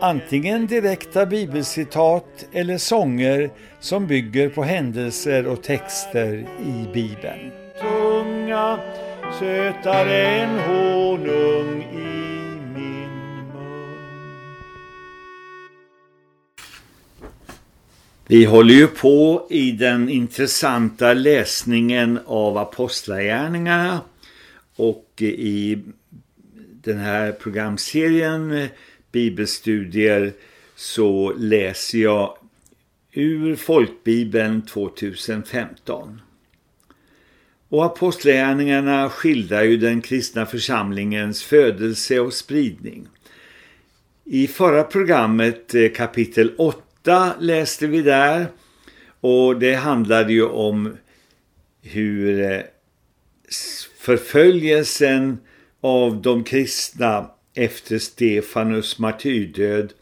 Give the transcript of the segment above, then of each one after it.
antingen direkta bibelcitat eller sånger som bygger på händelser och texter i Bibeln. Tunga, sötare än honung i min mun. Vi håller ju på i den intressanta läsningen av Apostlagärningarna och i den här programserien bibelstudier så läser jag ur Folkbibeln 2015. Och apostlagärningarna skildrar ju den kristna församlingens födelse och spridning. I förra programmet eh, kapitel 8 läste vi där och det handlade ju om hur eh, förföljelsen av de kristna efter Stefanus martyrdöd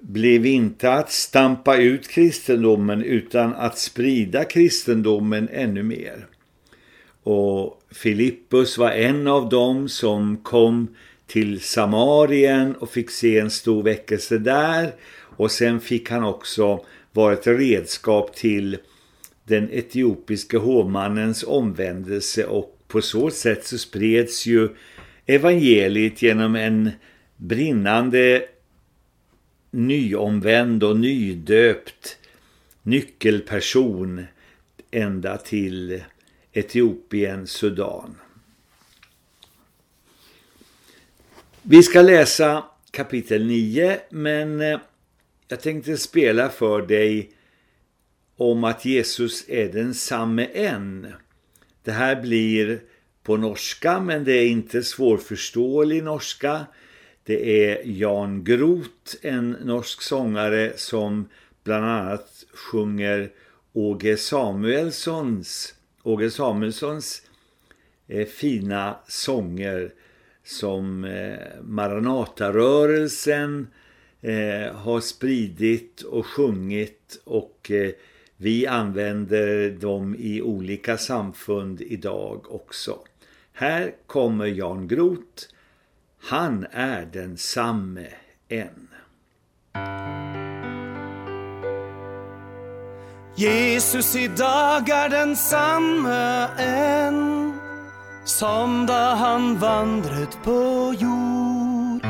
blev inte att stampa ut kristendomen utan att sprida kristendomen ännu mer. Och Filippus var en av dem som kom till Samarien och fick se en stor väckelse där och sen fick han också vara ett redskap till den etiopiska hovmannens omvändelse och på så sätt så spreds ju evangeliet genom en brinnande nyomvänd och nydöpt nyckelperson ända till Etiopien, Sudan. Vi ska läsa kapitel 9 men eh, jag tänkte spela för dig om att Jesus är densamme än. Det här blir på norska men det är inte svårförståelig norska. Det är Jan Groth, en norsk sångare som bland annat sjunger Åge Samuelssons, Åge Samuelssons eh, fina sånger som eh, Maranatarörelsen eh, har spridit och sjungit och eh, vi använder dem i olika samfund idag också. Här kommer Jan Groth. Han är den samme än. Jesus idag är den samme än som då han vandret på jord.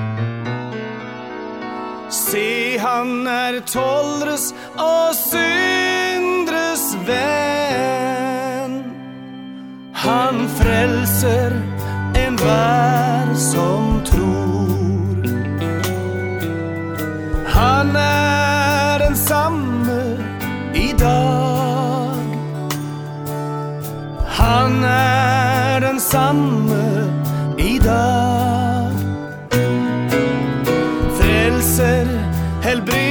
Se, han är tollres och syndres vän. Han frälser en värld som tror. Han är den samme idag. Han är den samme idag. Frälser, helbreder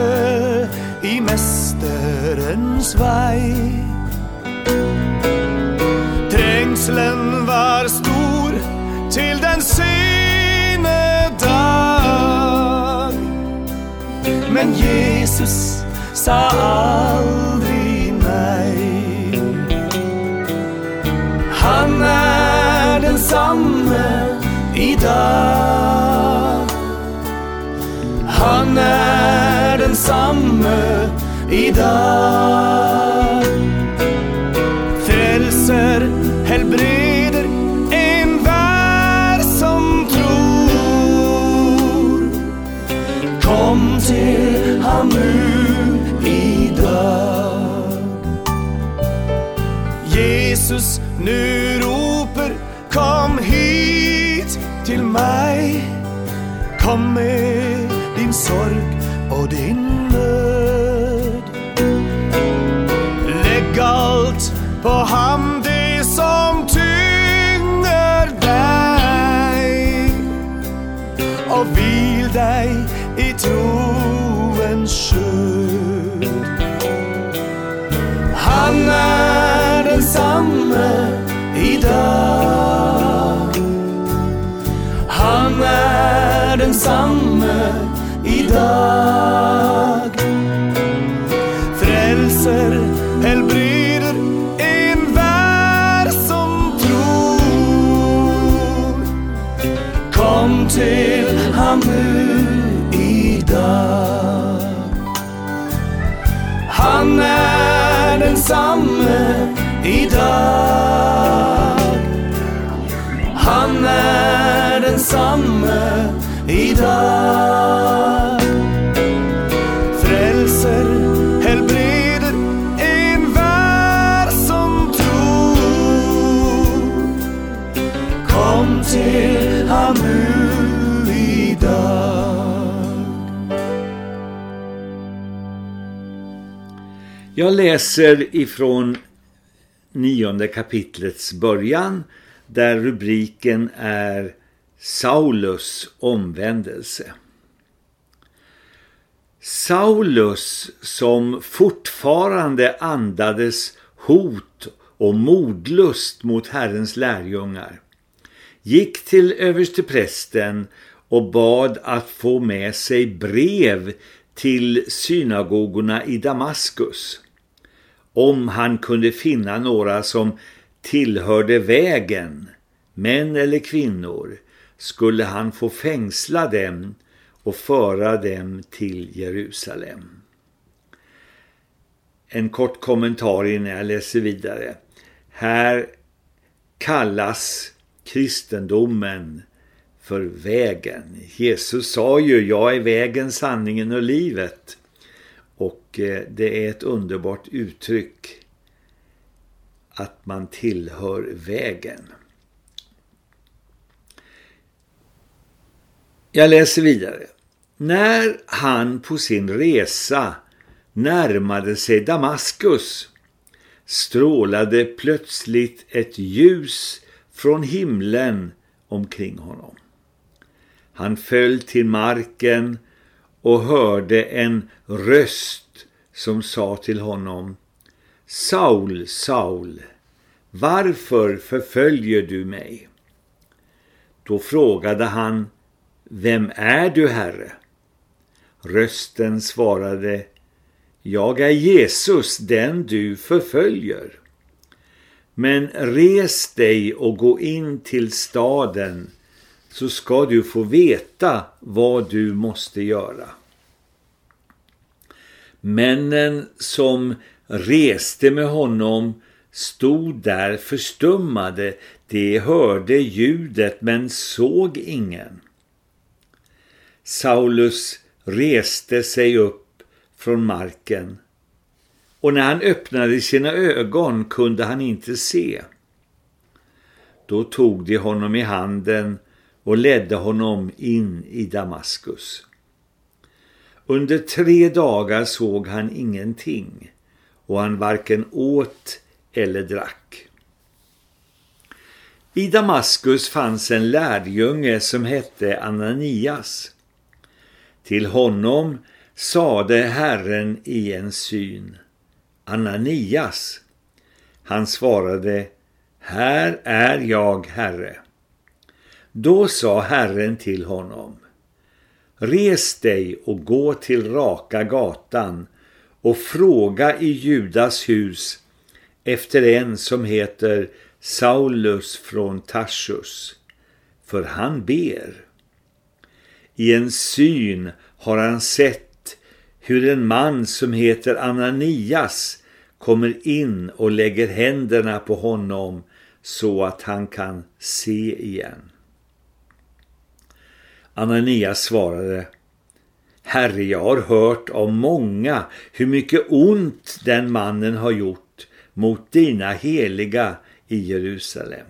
följde i mästerens vaj. Trängslen var stor till den sene dag. Men Jesus sa aldrig nej. Han är densamme idag. Han är i dag. Frälser, helbreder en värld som tror. Kom till han nu idag. Jesus nu roper kom hit till mig Kom med din sorg och din på han det som tynger dig och vil dig i troens sköld Han är densamme idag Han är densamme idag Frälser, helbreder en värld som tror. Kom till han nu idag. Jag läser ifrån nionde kapitlets början där rubriken är Saulus omvändelse. Saulus som fortfarande andades hot och modlust mot Herrens lärjungar gick till översteprästen och bad att få med sig brev till synagogorna i Damaskus om han kunde finna några som tillhörde vägen, män eller kvinnor, skulle han få fängsla dem och föra dem till Jerusalem. En kort kommentar innan jag läser vidare. Här kallas kristendomen för vägen. Jesus sa ju, jag är vägen, sanningen och livet. Och eh, det är ett underbart uttryck att man tillhör vägen. Jag läser vidare. När han på sin resa närmade sig Damaskus strålade plötsligt ett ljus från himlen omkring honom. Han föll till marken och hörde en röst som sa till honom Saul, Saul, varför förföljer du mig? Då frågade han vem är du, Herre? Rösten svarade Jag är Jesus, den du förföljer. Men res dig och gå in till staden så ska du få veta vad du måste göra. Männen som reste med honom stod där förstummade. De hörde ljudet men såg ingen. Saulus reste sig upp från marken och när han öppnade sina ögon kunde han inte se. Då tog de honom i handen och ledde honom in i Damaskus. Under tre dagar såg han ingenting och han varken åt eller drack. I Damaskus fanns en lärjunge som hette Ananias. Till honom sade Herren i en syn, Ananias. Han svarade, här är jag, Herre. Då sa Herren till honom, res dig och gå till raka gatan och fråga i Judas hus efter en som heter Saulus från Tarsus, för han ber. I en syn har han sett hur en man som heter Ananias kommer in och lägger händerna på honom så att han kan se igen. Ananias svarade Herre, jag har hört av många hur mycket ont den mannen har gjort mot dina heliga i Jerusalem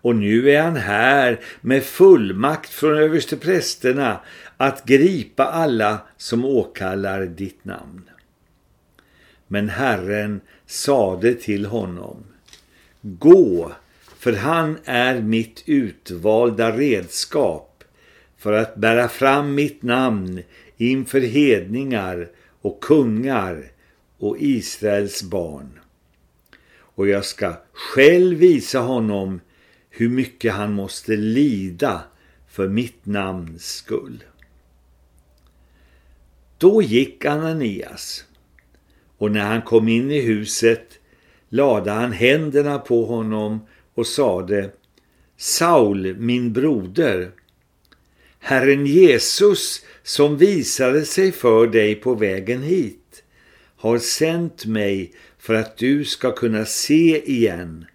och nu är han här med fullmakt från översteprästerna att gripa alla som åkallar ditt namn. Men Herren sade till honom, gå, för han är mitt utvalda redskap för att bära fram mitt namn inför hedningar och kungar och Israels barn. Och jag ska själv visa honom hur mycket han måste lida för mitt namns skull. Då gick Ananias och när han kom in i huset lade han händerna på honom och sade Saul, min broder, Herren Jesus som visade sig för dig på vägen hit har sänt mig för att du ska kunna se igen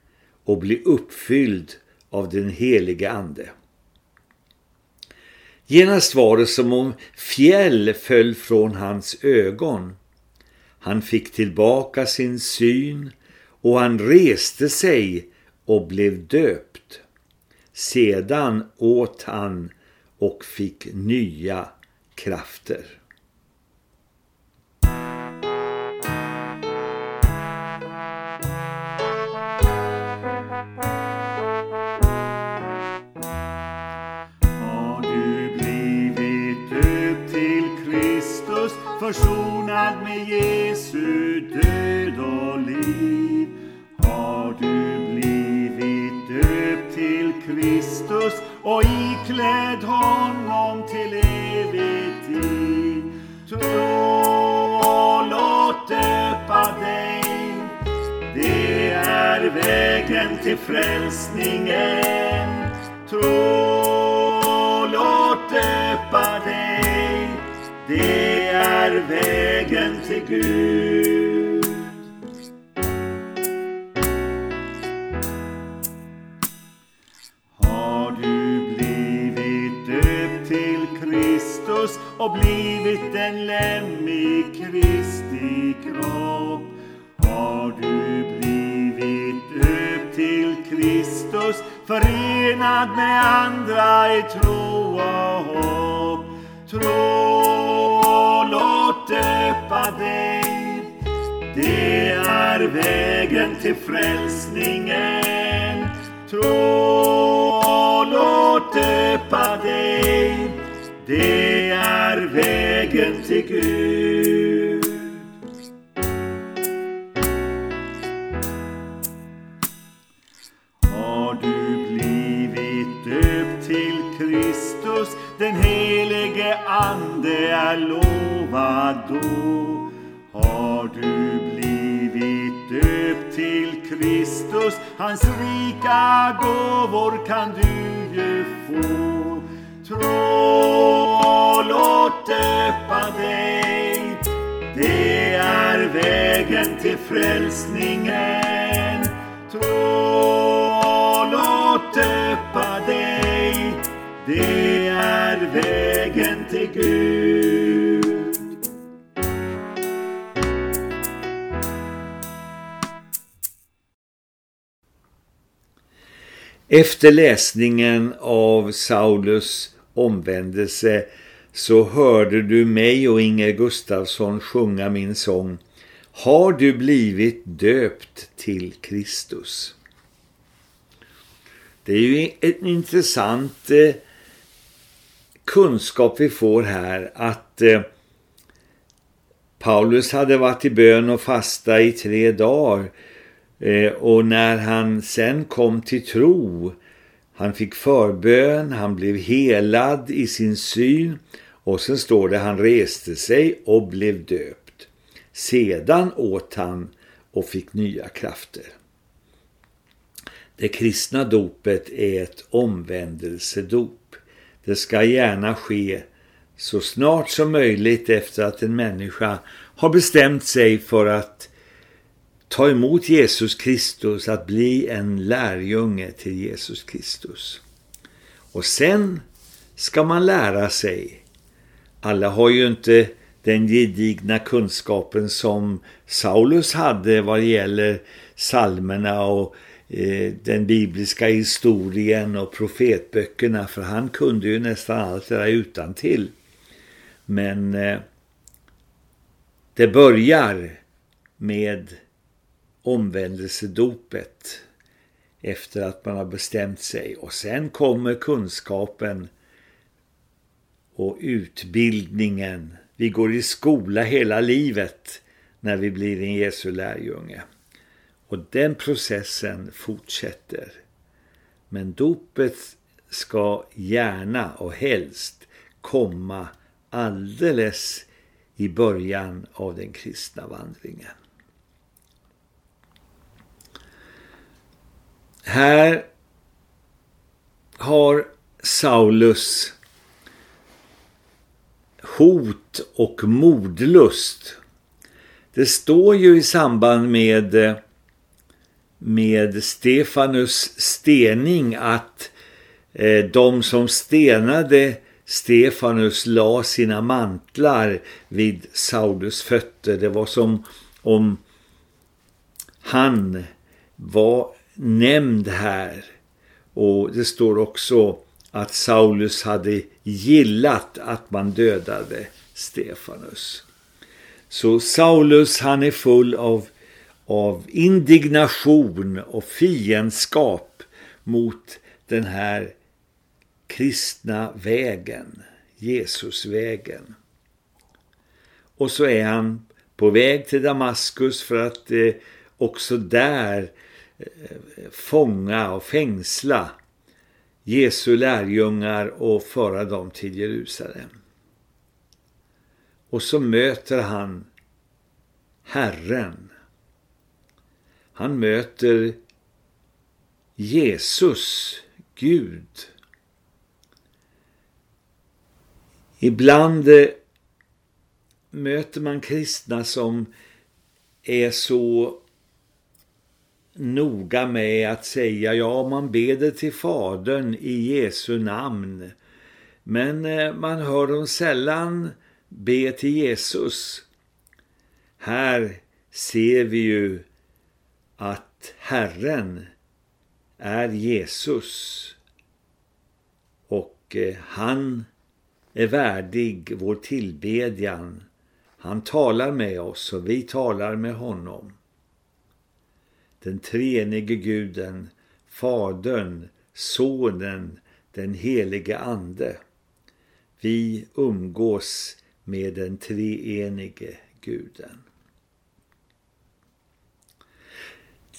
och bli uppfylld av den helige ande. Genast var det som om fjäll föll från hans ögon. Han fick tillbaka sin syn och han reste sig och blev döpt. Sedan åt han och fick nya krafter. Jesu död och liv? Har du blivit döpt till Kristus och iklädd honom till evigt liv. Tro och låt döpa dig det är vägen till frälsningen. Tro, och låt döpa dig. Det är vägen till Gud. Har du blivit döpt till Kristus och blivit en lem i Kristi kropp? Har du blivit döpt till Kristus förenad med andra i tro och hopp? Tro, döpa dig. Det är vägen till frälsningen. Tro, och låt döpa dig. Det är vägen till Gud. Hans rika gåvor kan du ju få. Tro, låt döpa dig, det är vägen till frälsningen. Tro, låt döpa dig, det är vägen till Gud. Efter läsningen av Saulus omvändelse så hörde du mig och Inger Gustafsson sjunga min sång Har du blivit döpt till Kristus? Det är ju en intressant eh, kunskap vi får här att eh, Paulus hade varit i bön och fasta i tre dagar eh, och när han sen kom till tro han fick förbön, han blev helad i sin syn och sen står det han reste sig och blev döpt. Sedan åt han och fick nya krafter. Det kristna dopet är ett omvändelsedop. Det ska gärna ske så snart som möjligt efter att en människa har bestämt sig för att ta emot Jesus Kristus, att bli en lärjunge till Jesus Kristus. Och sen ska man lära sig. Alla har ju inte den gedigna kunskapen som Saulus hade vad gäller salmerna och eh, den bibliska historien och profetböckerna för han kunde ju nästan allt det där utan till. Men eh, det börjar med omvändelsedopet efter att man har bestämt sig och sen kommer kunskapen och utbildningen. Vi går i skola hela livet när vi blir en Jesu lärjunge. Och den processen fortsätter. Men dopet ska gärna och helst komma alldeles i början av den kristna vandringen. Här har Saulus hot och mordlust. Det står ju i samband med, med Stefanus stening att eh, de som stenade Stefanus la sina mantlar vid Saulus fötter. Det var som om han var nämnd här. Och det står också att Saulus hade gillat att man dödade Stefanus. Så Saulus han är full av, av indignation och fiendskap mot den här kristna vägen, Jesusvägen. Och så är han på väg till Damaskus för att eh, också där fånga och fängsla Jesu lärjungar och föra dem till Jerusalem. Och så möter han Herren. Han möter Jesus, Gud. Ibland eh, möter man kristna som är så noga med att säga ja man beder till fadern i Jesu namn. Men eh, man hör dem sällan be till Jesus. Här ser vi ju att Herren är Jesus och eh, han är värdig vår tillbedjan. Han talar med oss och vi talar med honom. Den treenige guden, fadern, sonen, den helige ande. Vi umgås med den treenige guden.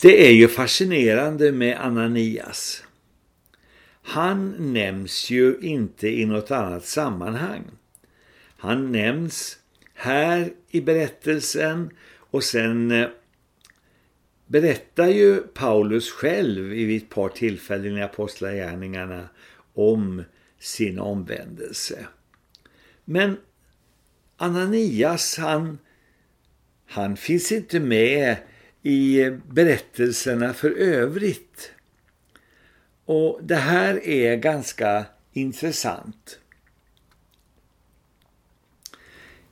Det är ju fascinerande med Ananias. Han nämns ju inte i något annat sammanhang. Han nämns här i berättelsen och sen eh, berättar ju Paulus själv vid ett par tillfällen i apostlagärningarna om sin omvändelse. Men Ananias han, han finns inte med i berättelserna för övrigt. Och det här är ganska intressant.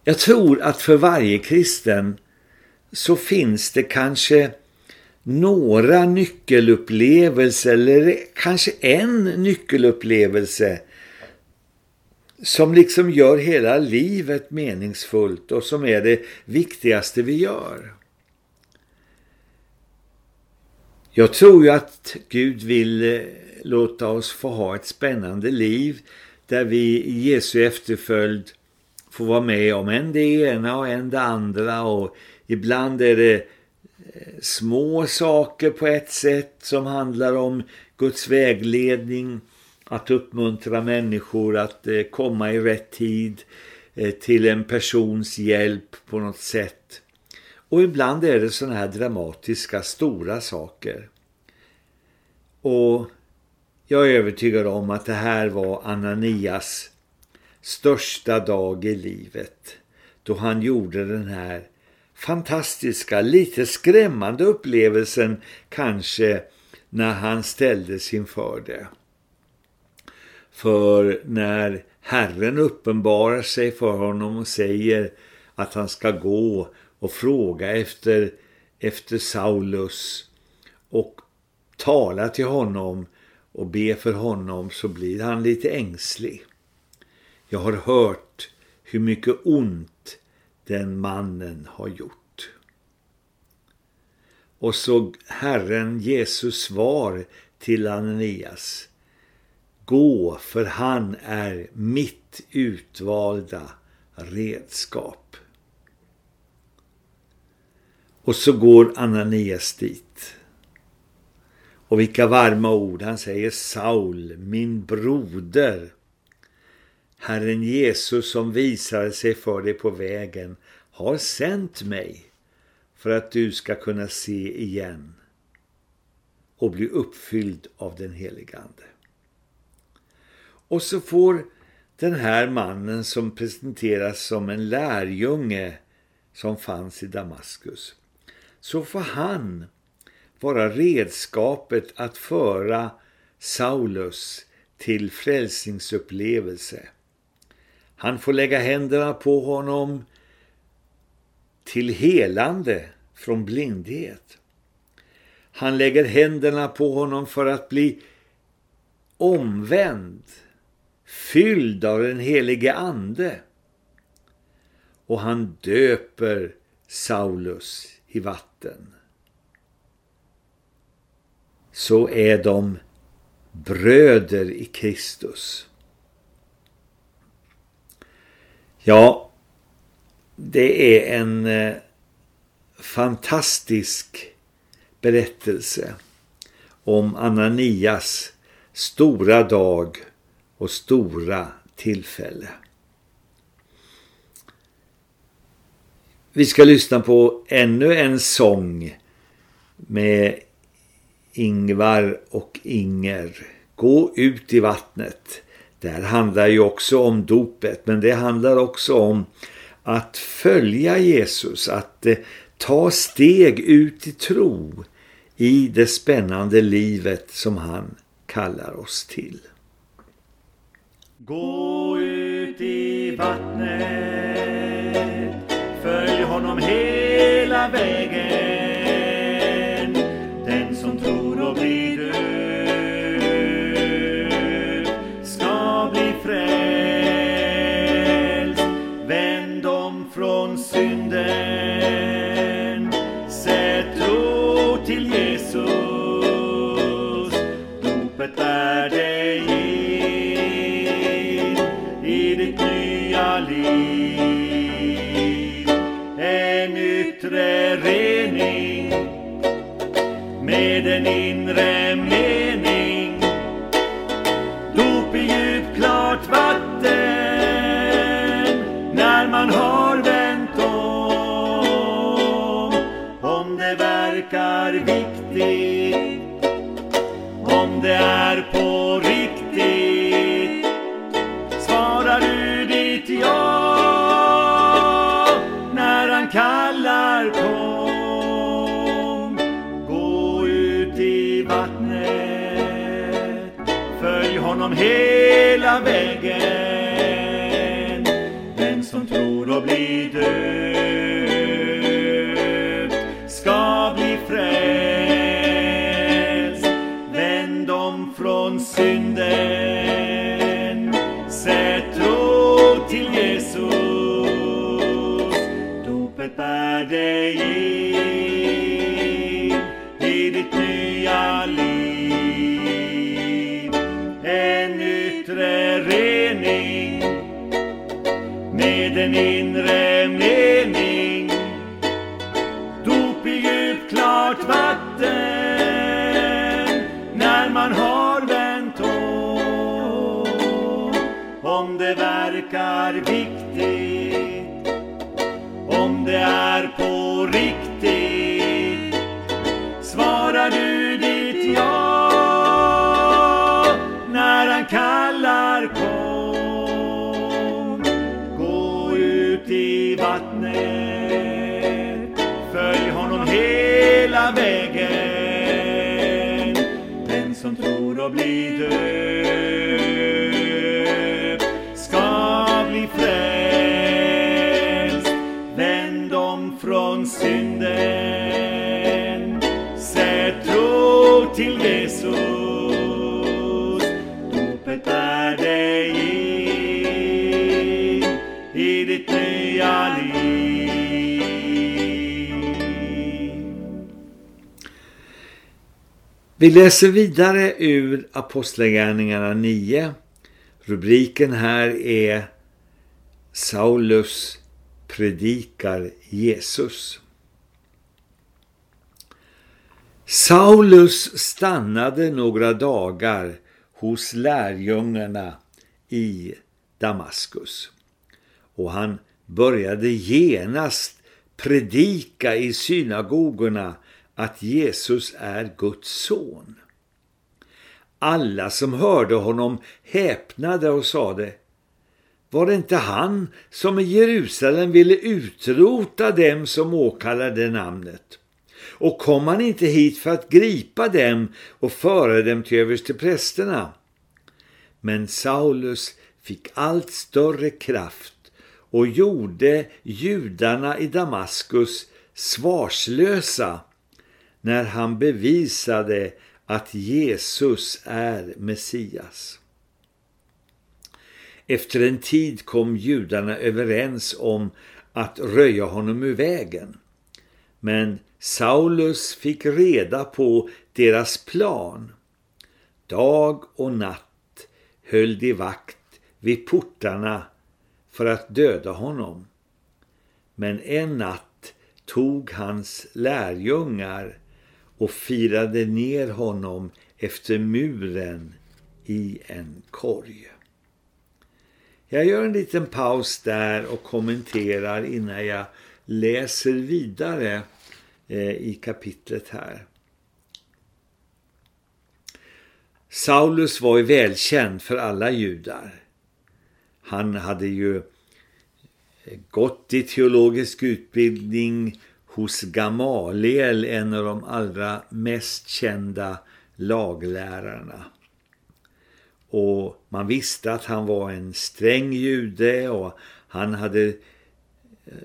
Jag tror att för varje kristen så finns det kanske några nyckelupplevelser eller kanske en nyckelupplevelse som liksom gör hela livet meningsfullt och som är det viktigaste vi gör. Jag tror ju att Gud vill eh, låta oss få ha ett spännande liv där vi i Jesu efterföljd får vara med om en det ena och en det andra och ibland är det små saker på ett sätt som handlar om Guds vägledning, att uppmuntra människor att eh, komma i rätt tid eh, till en persons hjälp på något sätt. Och ibland är det sådana här dramatiska, stora saker. Och jag är övertygad om att det här var Ananias största dag i livet. Då han gjorde den här fantastiska, lite skrämmande upplevelsen kanske när han ställdes inför det. För när Herren uppenbarar sig för honom och säger att han ska gå och fråga efter, efter Saulus och tala till honom och be för honom så blir han lite ängslig. Jag har hört hur mycket ont den mannen har gjort. Och så Herren Jesus svar till Ananias. Gå, för han är mitt utvalda redskap. Och så går Ananias dit. Och vilka varma ord. Han säger Saul, min broder. Herren Jesus som visade sig för dig på vägen har sänt mig för att du ska kunna se igen och bli uppfylld av den helige Ande. Och så får den här mannen som presenteras som en lärjunge som fanns i Damaskus så får han vara redskapet att föra Saulus till frälsningsupplevelse. Han får lägga händerna på honom till helande från blindhet. Han lägger händerna på honom för att bli omvänd, fylld av den helige ande. Och han döper Saulus i vatten. Så är de bröder i Kristus. Ja, det är en eh, fantastisk berättelse om Ananias stora dag och stora tillfälle. Vi ska lyssna på ännu en sång med Ingvar och Inger. Gå ut i vattnet. Det här handlar ju också om dopet men det handlar också om att följa Jesus, att eh, ta steg ut i tro i det spännande livet som han kallar oss till. Gå ut i vattnet, följ honom hela vägen. Den inre med. Hela vägen. Den som tror och blir döpt ska bli frälst. Vänd om från synden, sätt tro till Jesus. Dopet bär dig in i ditt nya liv. Den en inre mening. Dop i djupt klart vatten när man har vänt om. Om det verkar viktigt, bli döpt ska bli frälst. Vänd om från synden, sätt tro till Jesus. Vi läser vidare ur Apostlagärningarna 9. Rubriken här är Saulus predikar Jesus. Saulus stannade några dagar hos lärjungarna i Damaskus och han började genast predika i synagogorna att Jesus är Guds son. Alla som hörde honom häpnade och sade Var det inte han som i Jerusalem ville utrota dem som åkallade namnet? Och kom han inte hit för att gripa dem och föra dem till översteprästerna? Men Saulus fick allt större kraft och gjorde judarna i Damaskus svarslösa när han bevisade att Jesus är Messias. Efter en tid kom judarna överens om att röja honom ur vägen. Men Saulus fick reda på deras plan. Dag och natt höll de vakt vid portarna för att döda honom. Men en natt tog hans lärjungar och firade ner honom efter muren i en korg. Jag gör en liten paus där och kommenterar innan jag läser vidare eh, i kapitlet här. Saulus var ju välkänd för alla judar. Han hade ju eh, gått i teologisk utbildning hos Gamaliel, en av de allra mest kända laglärarna. Och man visste att han var en sträng jude och han hade eh,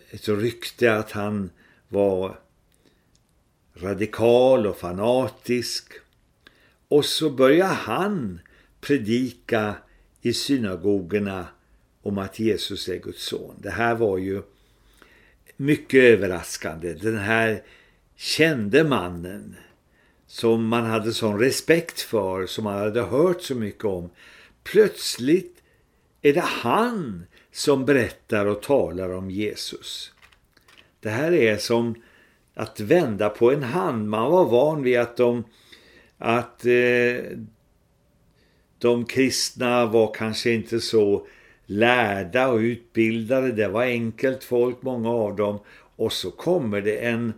ett rykte att han var radikal och fanatisk. Och så börjar han predika i synagogorna om att Jesus är Guds son. Det här var ju mycket överraskande. Den här kände mannen som man hade sån respekt för, som man hade hört så mycket om. Plötsligt är det han som berättar och talar om Jesus. Det här är som att vända på en hand. Man var van vid att de, att, eh, de kristna var kanske inte så lärda och utbildade. Det var enkelt folk, många av dem. Och så kommer det en,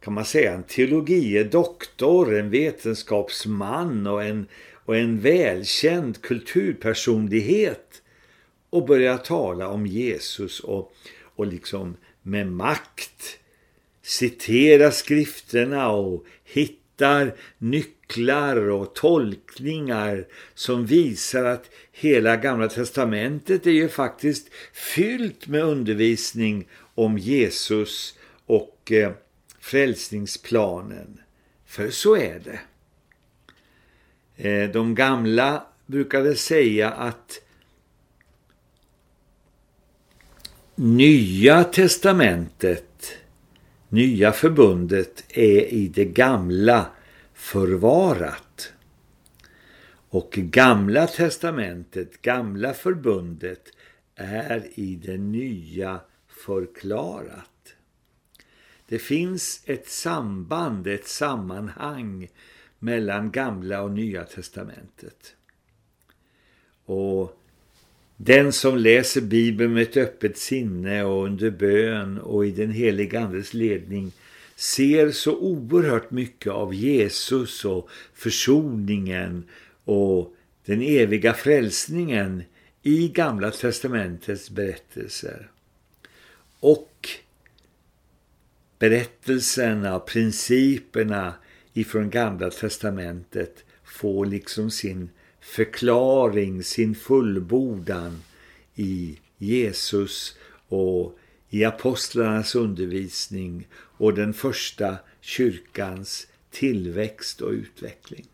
kan man säga, en teologie doktor, en vetenskapsman och en, och en välkänd kulturpersonlighet och börjar tala om Jesus och, och liksom med makt citera skrifterna och hittar vinklar och tolkningar som visar att hela gamla testamentet är ju faktiskt fyllt med undervisning om Jesus och eh, frälsningsplanen. För så är det. Eh, de gamla brukade säga att Nya testamentet, nya förbundet är i det gamla förvarat. Och gamla testamentet, gamla förbundet är i det nya förklarat. Det finns ett samband, ett sammanhang mellan gamla och nya testamentet. Och den som läser Bibeln med ett öppet sinne och under bön och i den heliga andes ledning ser så oerhört mycket av Jesus och försoningen och den eviga frälsningen i Gamla testamentets berättelser. Och berättelserna principerna ifrån Gamla testamentet får liksom sin förklaring, sin fullbordan i Jesus och i apostlarnas undervisning och den första kyrkans tillväxt och utveckling.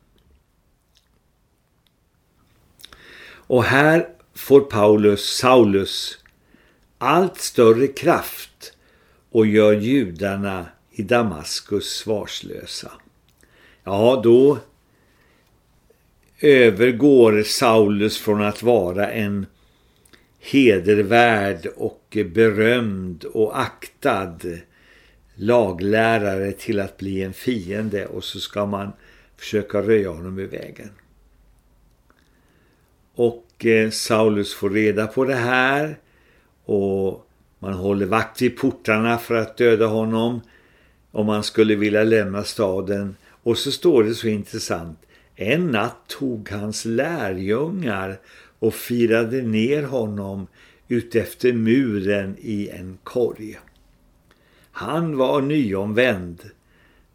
Och här får Paulus, Saulus, allt större kraft och gör judarna i Damaskus svarslösa. Ja, då övergår Saulus från att vara en hedervärd och berömd och aktad laglärare till att bli en fiende och så ska man försöka röja honom i vägen. Och eh, Saulus får reda på det här och man håller vakt vid portarna för att döda honom om man skulle vilja lämna staden. Och så står det så intressant. En natt tog hans lärjungar och firade ner honom utefter muren i en korg. Han var nyomvänd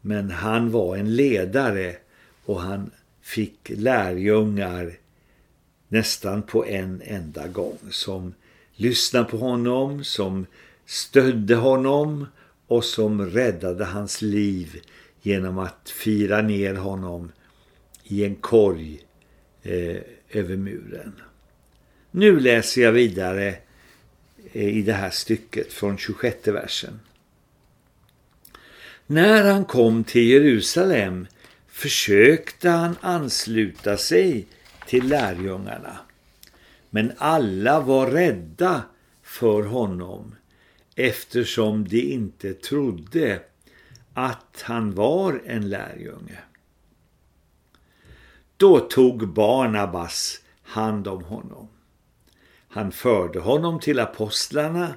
men han var en ledare och han fick lärjungar nästan på en enda gång som lyssnade på honom, som stödde honom och som räddade hans liv genom att fira ner honom i en korg eh, över muren. Nu läser jag vidare eh, i det här stycket från 26 versen. När han kom till Jerusalem försökte han ansluta sig till lärjungarna. Men alla var rädda för honom eftersom de inte trodde att han var en lärjunge. Då tog Barnabas hand om honom. Han förde honom till apostlarna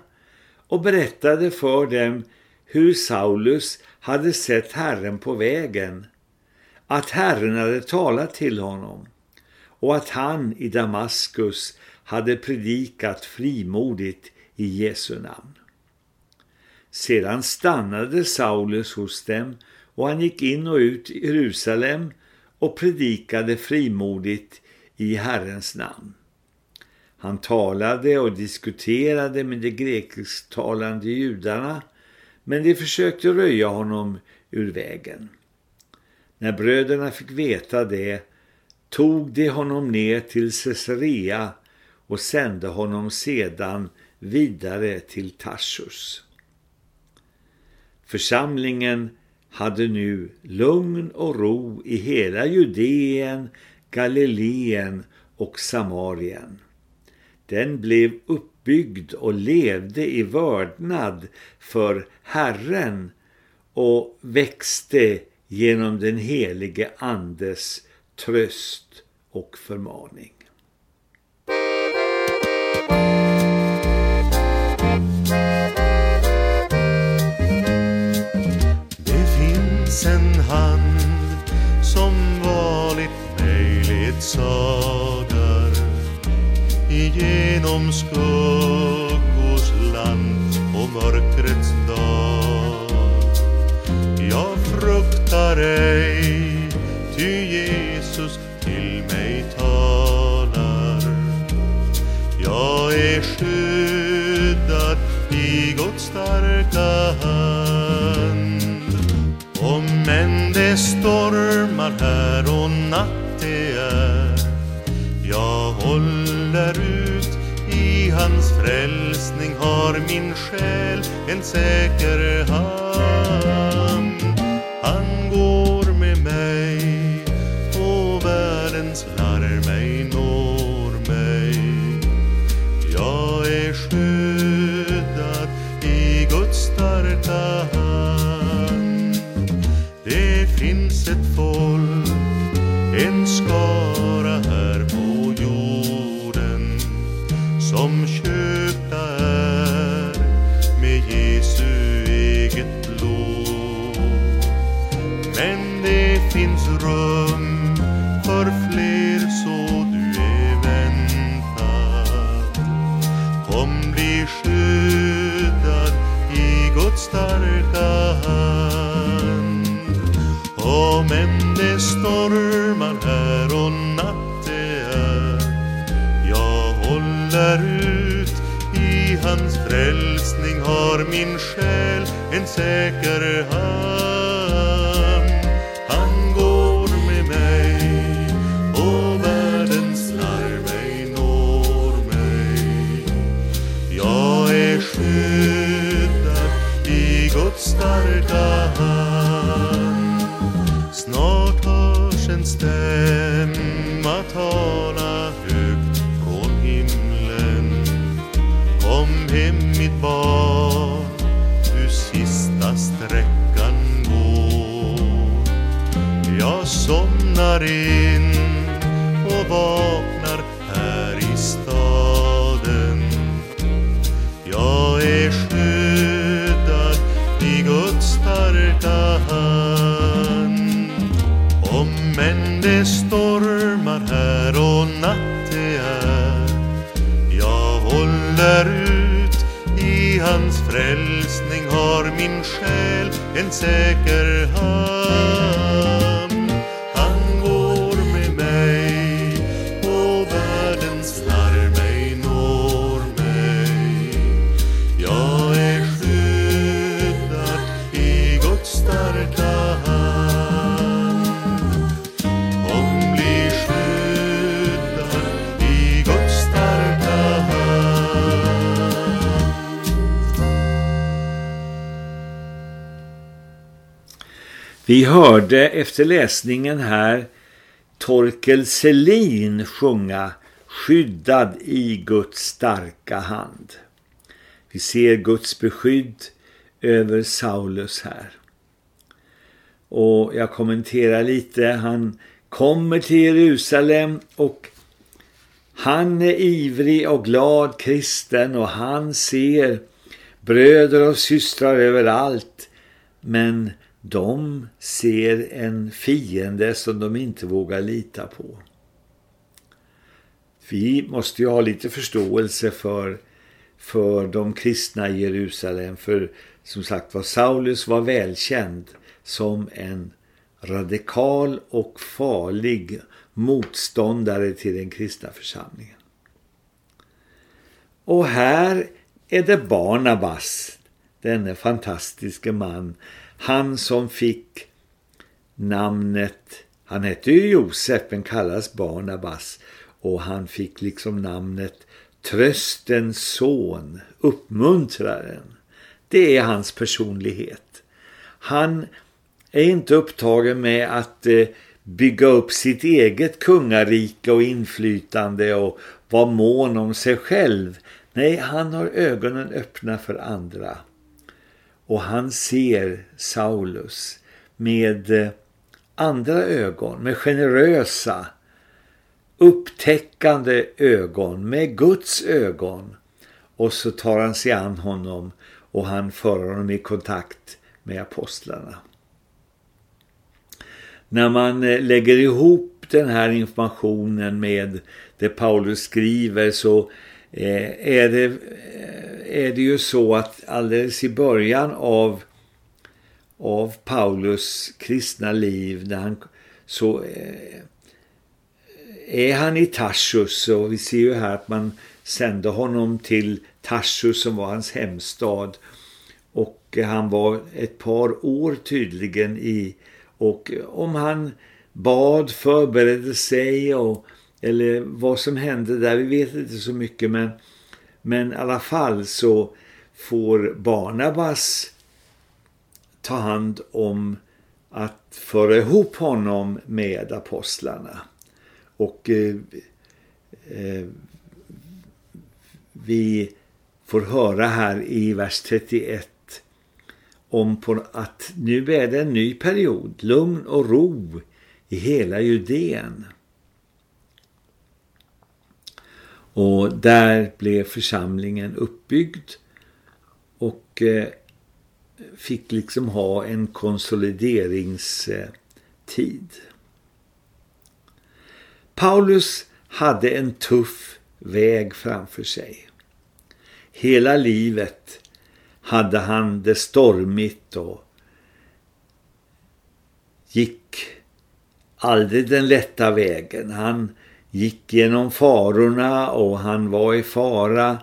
och berättade för dem hur Saulus hade sett Herren på vägen, att Herren hade talat till honom och att han i Damaskus hade predikat frimodigt i Jesu namn. Sedan stannade Saulus hos dem och han gick in och ut i Jerusalem och predikade frimodigt i Herrens namn. Han talade och diskuterade med de grekisktalande judarna men de försökte röja honom ur vägen. När bröderna fick veta det tog de honom ner till Caesarea och sände honom sedan vidare till Tarsus. Församlingen hade nu lugn och ro i hela Judeen, Galileen och Samarien. Den blev uppbyggd och levde i vördnad för Herren och växte genom den helige Andes tröst och förmaning. Det finns en hand som vanligt möjligt ledsagar igenom skuggors land och mörkrets dag. Jag fruktar ej, ty Jesus till mig talar. Jag är skyddad i Guds starka hand. Om än det stormar här har min själ en säker hamn. Han går med mig och världens larm ej når mig. Jag är skyddad i Guds starka hand. Det finns ett folk, en säker hamn. Vi hörde efter läsningen här Torkel Selin sjunga Skyddad i Guds starka hand. Vi ser Guds beskydd över Saulus här. Och jag kommenterar lite, han kommer till Jerusalem och han är ivrig och glad kristen och han ser bröder och systrar överallt. Men de ser en fiende som de inte vågar lita på. Vi måste ju ha lite förståelse för, för de kristna i Jerusalem. För som sagt var Saulus var välkänd som en radikal och farlig motståndare till den kristna församlingen. Och här är det Barnabas, denne fantastiske man, han som fick namnet, han hette ju Josef men kallas Barnabas och han fick liksom namnet Tröstens son, uppmuntraren. Det är hans personlighet. Han är inte upptagen med att eh, bygga upp sitt eget kungarike och inflytande och vara mån om sig själv. Nej, han har ögonen öppna för andra. Och han ser Saulus med eh, andra ögon, med generösa, upptäckande ögon, med Guds ögon. Och så tar han sig an honom och han för honom i kontakt med apostlarna. När man eh, lägger ihop den här informationen med det Paulus skriver så Eh, är det, eh, är det ju så att alldeles i början av, av Paulus kristna liv när han, så eh, är han i Tarsus och vi ser ju här att man sände honom till Tarsus som var hans hemstad. Och han var ett par år tydligen i och om han bad, förberedde sig och, eller vad som hände där, vi vet inte så mycket men, men i alla fall så får Barnabas ta hand om att föra ihop honom med apostlarna. Och eh, eh, vi får höra här i vers 31 om på att nu är det en ny period, lugn och ro i hela Judeen. Och där blev församlingen uppbyggd och eh, fick liksom ha en konsolideringstid. Paulus hade en tuff väg framför sig. Hela livet hade han det stormigt och gick aldrig den lätta vägen. Han gick genom farorna och han var i fara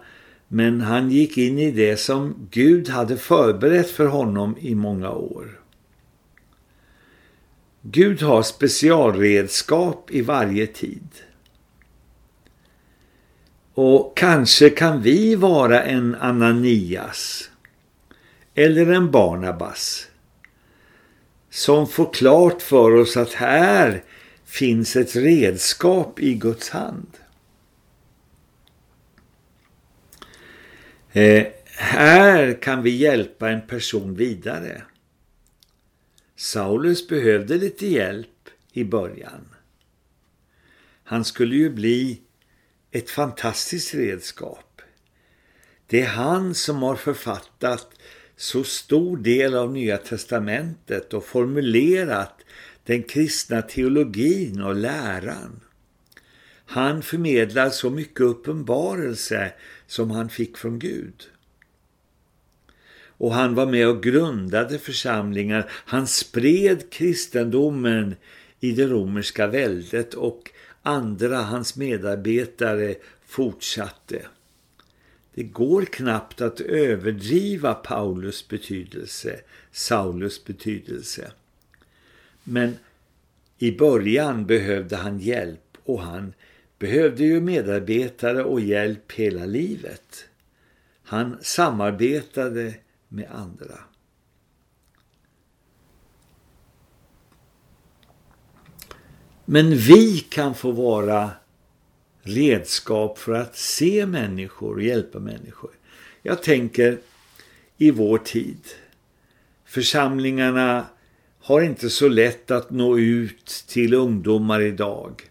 men han gick in i det som Gud hade förberett för honom i många år. Gud har specialredskap i varje tid. Och kanske kan vi vara en Ananias eller en Barnabas som får klart för oss att här finns ett redskap i Guds hand. Eh, här kan vi hjälpa en person vidare. Saulus behövde lite hjälp i början. Han skulle ju bli ett fantastiskt redskap. Det är han som har författat så stor del av Nya testamentet och formulerat den kristna teologin och läran. Han förmedlar så mycket uppenbarelse som han fick från Gud. Och han var med och grundade församlingar. Han spred kristendomen i det romerska väldet och andra, hans medarbetare, fortsatte. Det går knappt att överdriva Paulus betydelse, Saulus betydelse. Men i början behövde han hjälp och han behövde ju medarbetare och hjälp hela livet. Han samarbetade med andra. Men vi kan få vara redskap för att se människor och hjälpa människor. Jag tänker i vår tid. Församlingarna har inte så lätt att nå ut till ungdomar idag.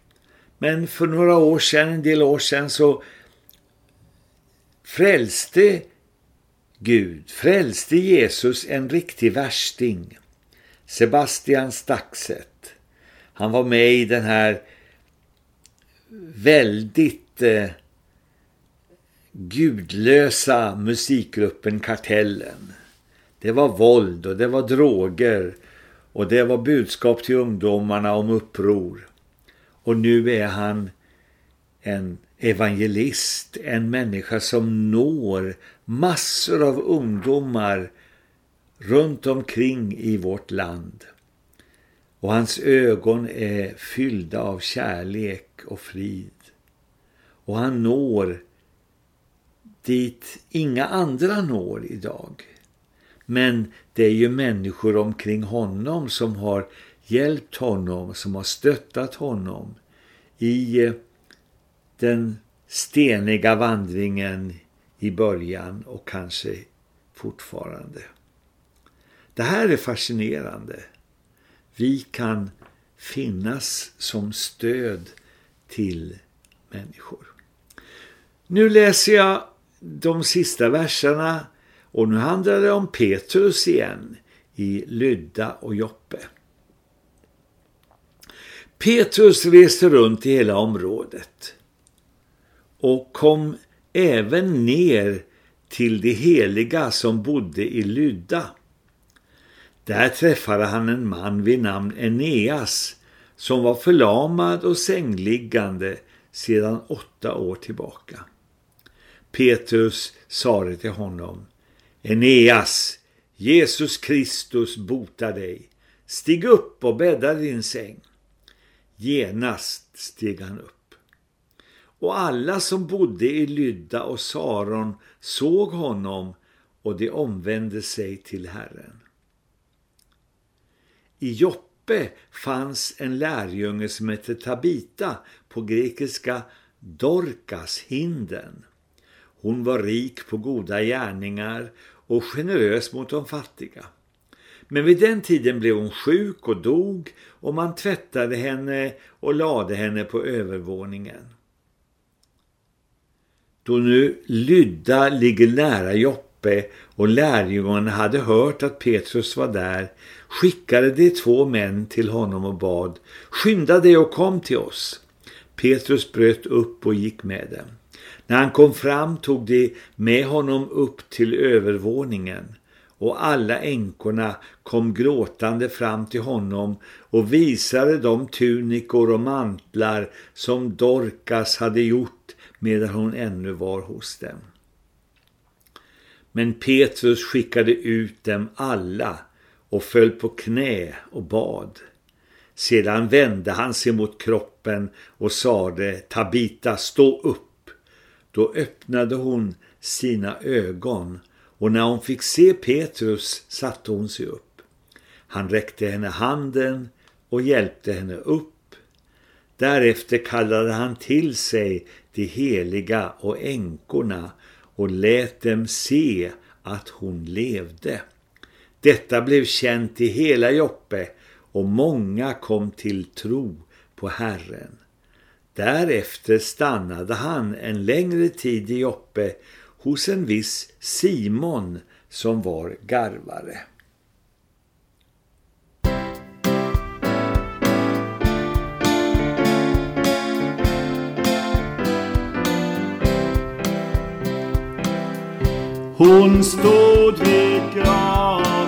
Men för några år sedan, en del år sedan så frälste Gud, frälste Jesus en riktig värsting. Sebastian Staxet. Han var med i den här väldigt eh, gudlösa musikgruppen Kartellen. Det var våld och det var droger och det var budskap till ungdomarna om uppror. Och nu är han en evangelist, en människa som når massor av ungdomar runt omkring i vårt land. Och hans ögon är fyllda av kärlek och frid. Och han når dit inga andra når idag. Men det är ju människor omkring honom som har hjälpt honom, som har stöttat honom i eh, den steniga vandringen i början och kanske fortfarande. Det här är fascinerande. Vi kan finnas som stöd till människor. Nu läser jag de sista verserna och nu handlar det om Petrus igen i Lydda och Joppe. Petrus reste runt i hela området och kom även ner till det heliga som bodde i Lydda. Där träffade han en man vid namn Eneas som var förlamad och sängliggande sedan åtta år tillbaka. Petrus sade till honom, Eneas, Jesus Kristus botar dig. Stig upp och bädda din säng. Genast steg han upp. Och alla som bodde i Lydda och Saron såg honom och de omvände sig till Herren. I Joppe fanns en lärjunge som hette Tabita på grekiska Dorkas hinden. Hon var rik på goda gärningar och generös mot de fattiga. Men vid den tiden blev hon sjuk och dog och man tvättade henne och lade henne på övervåningen. Då nu Lydda ligger nära Joppe och lärjungarna hade hört att Petrus var där skickade de två män till honom och bad Skynda dig och kom till oss. Petrus bröt upp och gick med dem. När han kom fram tog de med honom upp till övervåningen och alla änkorna kom gråtande fram till honom och visade de tunikor och mantlar som Dorcas hade gjort medan hon ännu var hos dem. Men Petrus skickade ut dem alla och föll på knä och bad. Sedan vände han sig mot kroppen och sade Tabita, stå upp. Då öppnade hon sina ögon och när hon fick se Petrus satte hon sig upp. Han räckte henne handen och hjälpte henne upp. Därefter kallade han till sig de heliga och änkorna och lät dem se att hon levde. Detta blev känt i hela Joppe och många kom till tro på Herren. Därefter stannade han en längre tid i Joppe hos en viss Simon som var garvare. Hon stod vid graven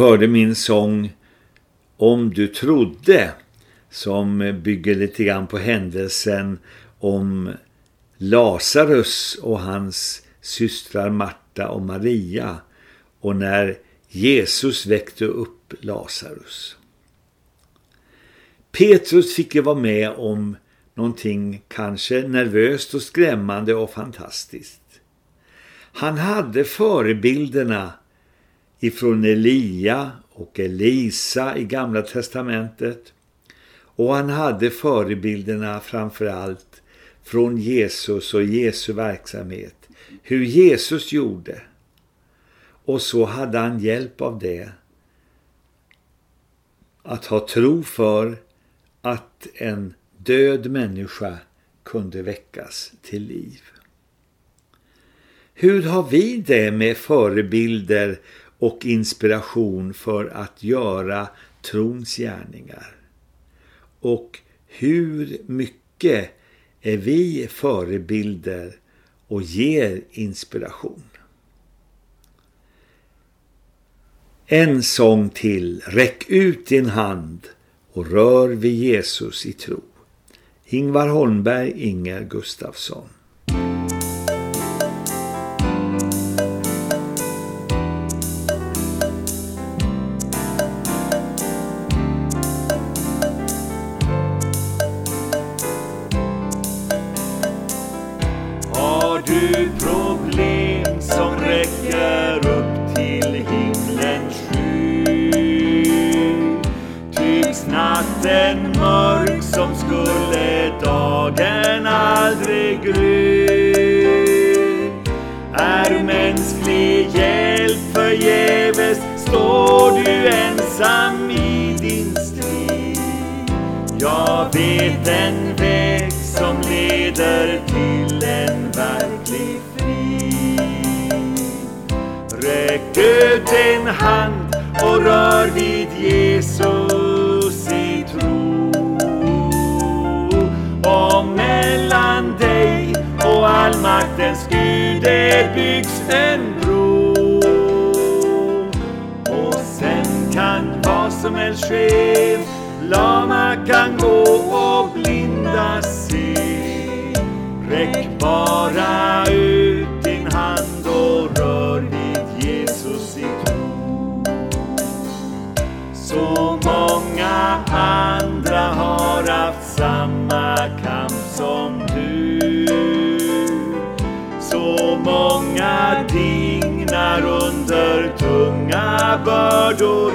hörde min sång Om du trodde som bygger lite grann på händelsen om Lazarus och hans systrar Marta och Maria och när Jesus väckte upp Lazarus. Petrus fick ju vara med om någonting kanske nervöst och skrämmande och fantastiskt. Han hade förebilderna ifrån Elia och Elisa i Gamla testamentet. Och han hade förebilderna framförallt från Jesus och Jesu verksamhet. Hur Jesus gjorde. Och så hade han hjälp av det. Att ha tro för att en död människa kunde väckas till liv. Hur har vi det med förebilder och inspiration för att göra trons gärningar? Och hur mycket är vi förebilder och ger inspiration? En sång till, räck ut din hand och rör vid Jesus i tro. Ingvar Holmberg, Inger Gustafsson. Ensam i din strid? Jag vet en väg som leder till en verklig frid. Räck ut en hand och rör vid Jesus i tro. Och mellan dig och allmaktens Gud det byggs en som Lama kan gå och blinda se. Räck bara ut din hand och rör vid Jesus i tro. Så många andra har haft samma kamp som du. Så många dignar under tunga bördor.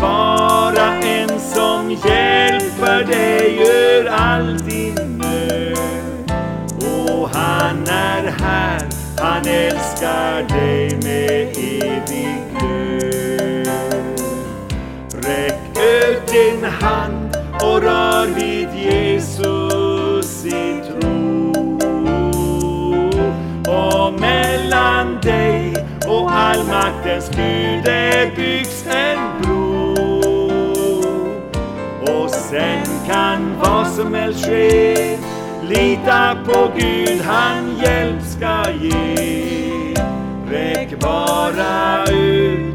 Vara bara en som hjälper dig ur all din nöd. Och han är här, han älskar dig med evig glöd. Räck ut din hand och rör vid Jesus i tro. Och mellan dig och allmaktens Gud det byggs en sen kan vad som helst ske. Lita på Gud, han hjälp ska ge. Räck bara ut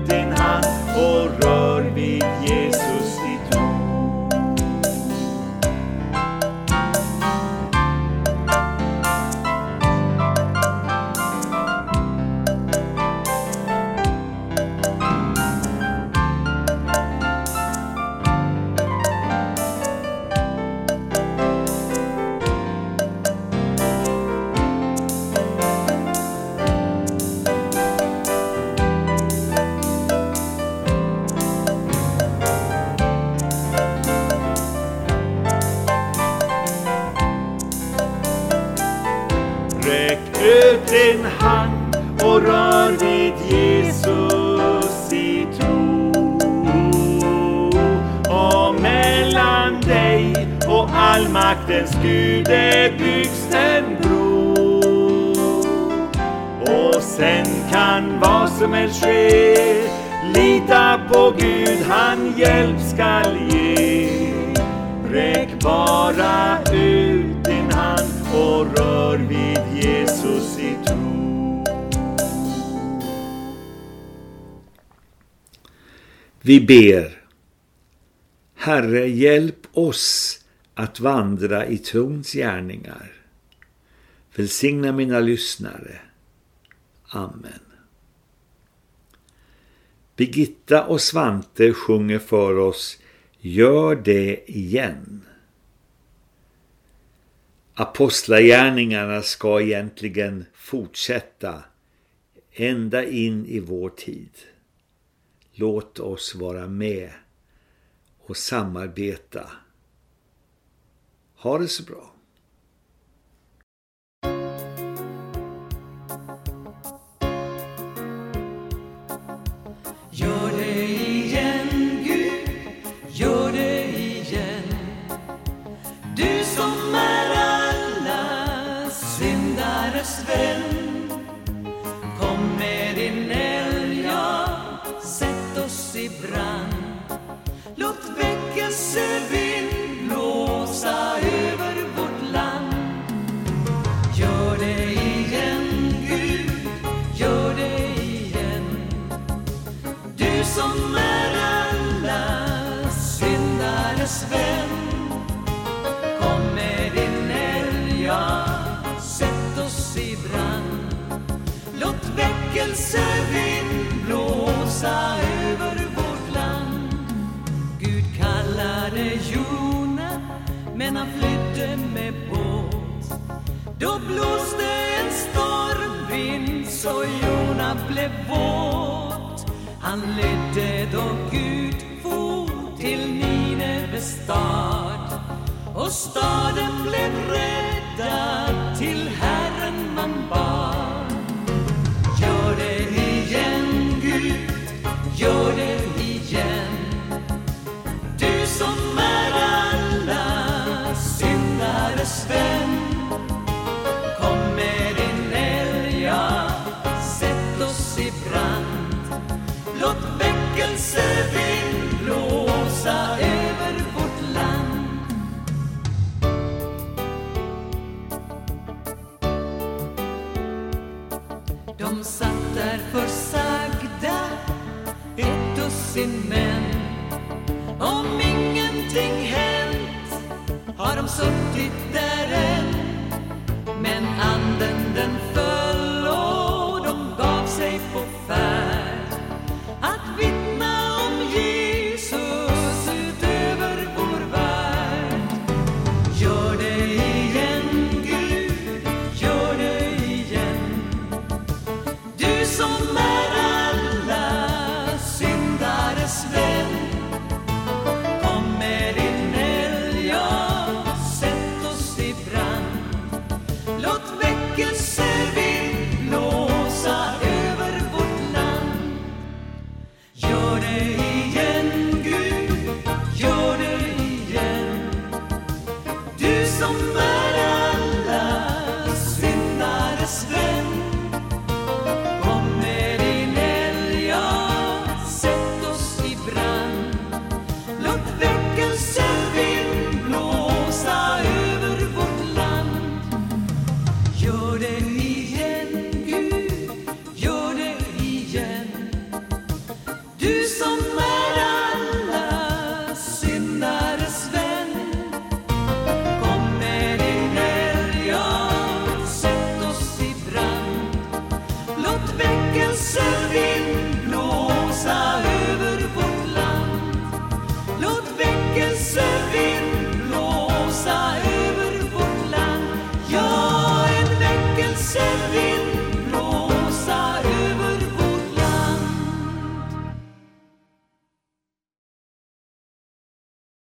Vi ber. Herre, hjälp oss att vandra i trons gärningar. Välsigna mina lyssnare. Amen. Birgitta och Svante sjunger för oss Gör det igen. Apostlagärningarna ska egentligen fortsätta ända in i vår tid. Låt oss vara med och samarbeta. Ha det så bra. försagda ett dussin män. Om ingenting hänt har de suttit där